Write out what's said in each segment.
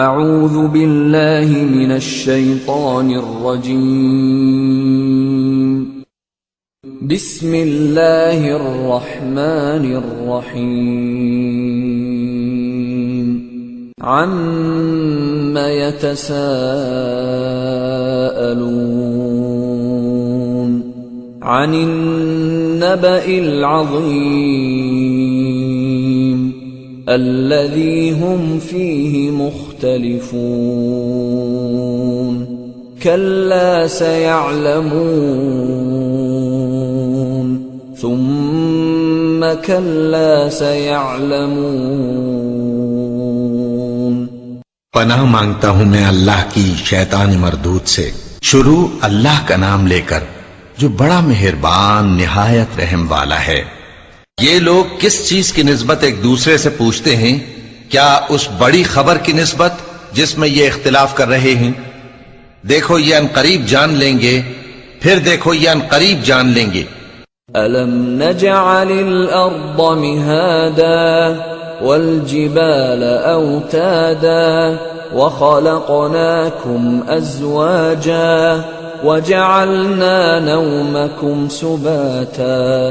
اعوذ باللہ من الشیطان الرجیم بسم اللہ الرحمن الرحیم عم يتساءلون عن النبأ العظيم. الذي هم فيه مختلفون. كلا سيعلمون. ثم كلا سيعلمون. پناہ مانگتا ہوں میں اللہ کی شیطان مردود سے. شروع اللہ کا نام لے کر، جو بڑا مہربان، نہایت رحم والا ہے. یہ لوگ کس چیز کی نسبت ایک دوسرے سے پوچھتے ہیں؟ کیا اس بڑی خبر کی نسبت جس میں یہ اختلاف کر رہے ہیں؟ دیکھو یہ ان قریب جان لیں گے، پھر دیکھو یہ ان قریب جان لیں گے۔ ألم نجعل الأرض مهادا والجبال أوتادا وخلقناكم أزواجا وجعلنا نومكم سباتا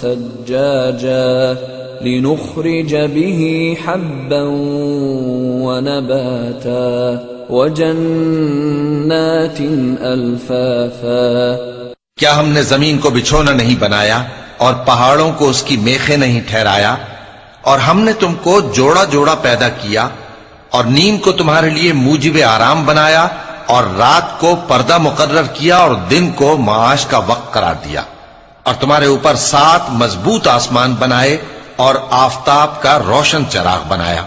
ثجاجا لنخرج به حبا ونباتا وجنات الفافا کیا ہم نے زمین کو بچھونا نہیں بنایا اور پہاڑوں کو اس کی میخیں نہیں ٹھہرایا؟ اور ہم نے تم کو جوڑا جوڑا پیدا کیا اور نیم کو تمہارے لیے موجب آرام بنایا اور رات کو پردہ مقرر کیا اور دن کو معاش کا وقت قرار دیا۔ اور تمہارے اوپر سات مضبوط آسمان بنائے اور آفتاب کا روشن چراغ بنایا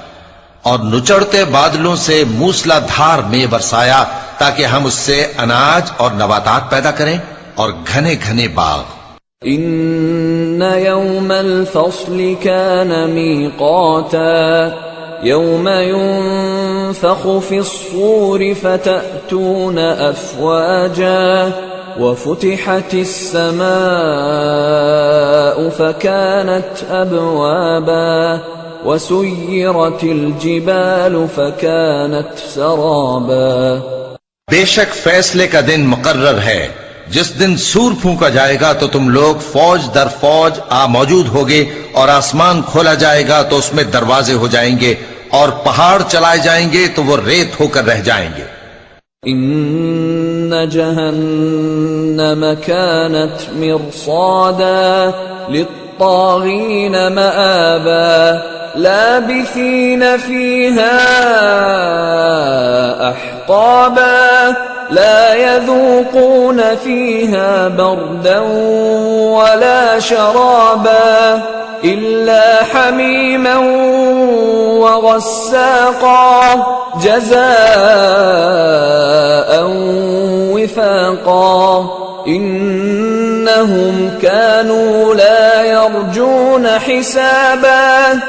اور نچڑتے بادلوں سے موسلا دھار میں برسایا تاکہ ہم اس سے اناج اور نباتات پیدا کریں اور گھنے گھنے باغ۔ إن يوم الفصل كان ميقاتا يوم ينفخ في الصور فتأتون أفواجا وفتحت السماء فكانت أبوابا وسيرت الجبال فكانت سرابا. بے شک فیصلے کا دن مقرر ہے۔ جس دن سور پھونکا جائے گا تو تم لوگ فوج در فوج آ موجود ہوگے اور آسمان کھولا جائے گا تو اس میں دروازے ہو جائیں گے اور پہاڑ چلائے جائیں گے تو وہ ریت ہو کر رہ جائیں گے۔ إن جهنم كانت مرصادا للطاغين مآبا لابثين فيها أحقابا لا يذوقون فيها بردا ولا شرابا إلا حميما وغساقا جزاء وفاقا انهم كانوا لا يرجون حسابا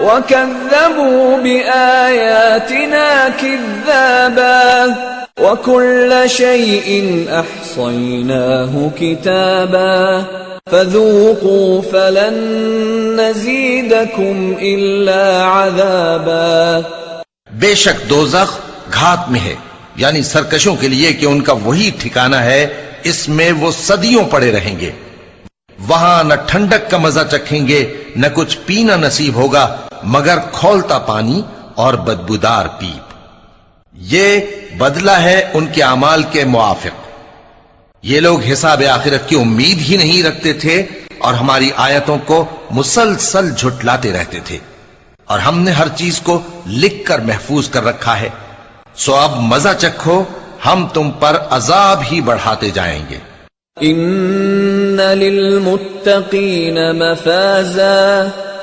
وكذبوا بآياتنا كذابا وكل شيء أحصيناه كتابا فذوقوا فلن نزيدكم إلا عذابا بے شک دوزخ گھات میں ہے یعنی سرکشوں کے لیے کہ ان کا وہی ٹھکانہ ہے، اس میں وہ صدیوں پڑے رہیں گے۔ وہاں نہ ٹھنڈک کا مزہ چکھیں گے، نہ کچھ پینا نصیب ہوگا، مگر کھولتا پانی اور بدبودار پیپ۔ یہ بدلہ ہے ان کے اعمال کے موافق۔ یہ لوگ حساب آخرت کی امید ہی نہیں رکھتے تھے اور ہماری آیتوں کو مسلسل جھٹلاتے رہتے تھے۔ اور ہم نے ہر چیز کو لکھ کر محفوظ کر رکھا ہے۔ سو اب مزہ چکھو، ہم تم پر عذاب ہی بڑھاتے جائیں گے۔ إن للمتقين مفازا۔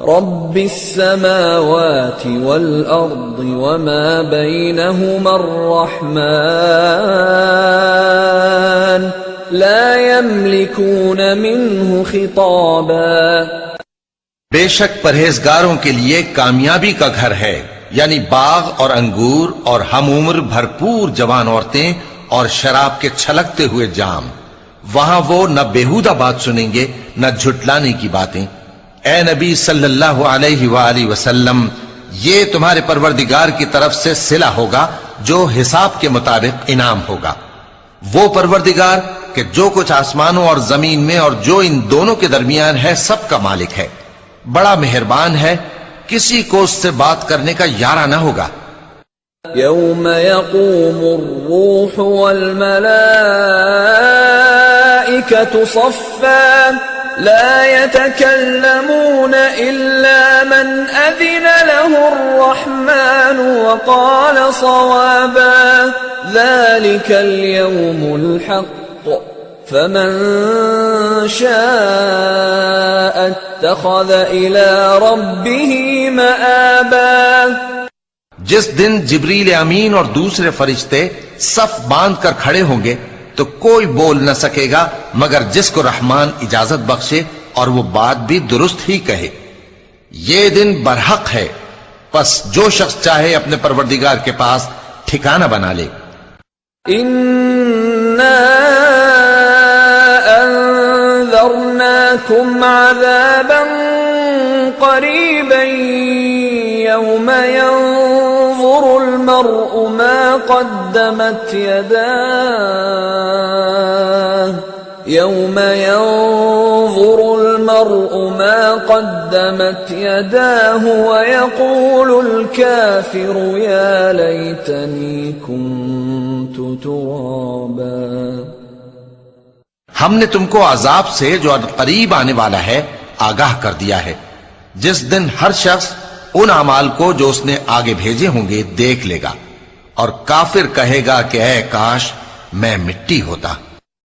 رب السماوات والأرض وما بينهما الرحمن لا يملكون منه خطابا بے شک پرہیزگاروں کے لیے کامیابی کا گھر ہے یعنی باغ اور انگور اور ہم عمر بھرپور جوان عورتیں اور شراب کے چھلکتے ہوئے جام۔ وہاں وہ نہ بےحودہ بات سنیں گے، نہ جھٹلانے کی باتیں۔ اے نبی صلی اللہ علیہ وآلہ وسلم، یہ تمہارے پروردگار کی طرف سے صلح ہوگا جو حساب کے مطابق انعام ہوگا۔ وہ پروردگار کہ جو کچھ آسمانوں اور زمین میں اور جو ان دونوں کے درمیان ہے سب کا مالک ہے۔ بڑا مہربان ہے، کسی کو اس سے بات کرنے کا یارہ نہ ہوگا۔ يوم يقوم الروح والملائكة صفا۔ لا يتكلمون إلا من أذن له الرحمن وقال صوابا ذلك اليوم الحق فمن شاء اتخذ إلى ربه مآبا جس دن جبریل امین اور دوسرے فرشتے صف باندھ کر کھڑے ہوں گے تو کوئی بول نہ سکے گا، مگر جس کو رحمان اجازت بخشے اور وہ بات بھی درست ہی کہے۔ یہ دن برحق ہے۔ پس جو شخص چاہے اپنے پروردگار کے پاس ٹھکانہ بنا لے۔ إنا عذابا قريبا يوم ينظر المرء ما قدمت يداه. يوم ينظر المرء ما قدمت يداه ويقول الكافر يا ليتني كنت ترابا. ہم نے تم کو عذاب سے جو قریب آنے والا ہے، آگاہ کر دیا ہے۔ جس دن ہر شخص ان اعمال کو جو اس نے آگے بھیجے ہوں گے دیکھ لے گا اور کافر کہے گا کہ اے کاش میں مٹی ہوتا۔